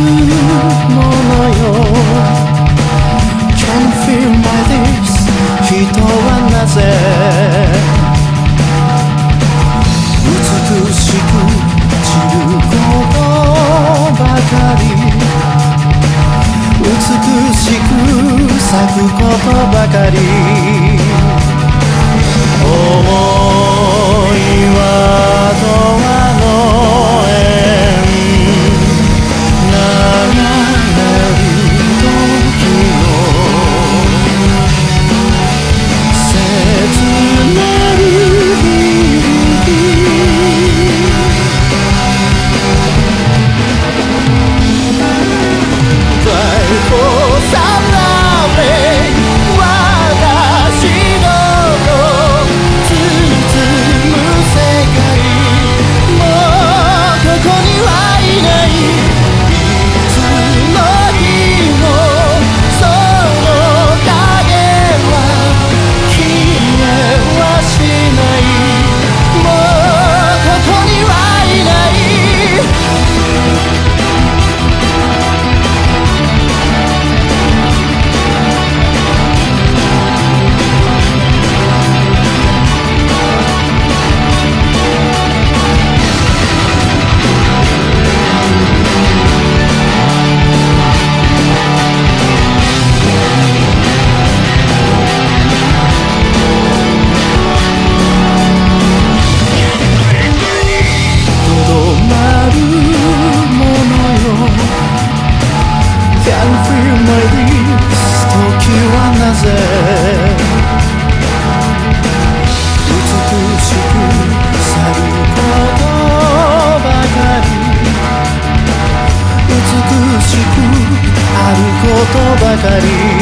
ものよ Can't feel my lips 人はなぜ美しく散ることばかり美しく咲くことばかり。cariño.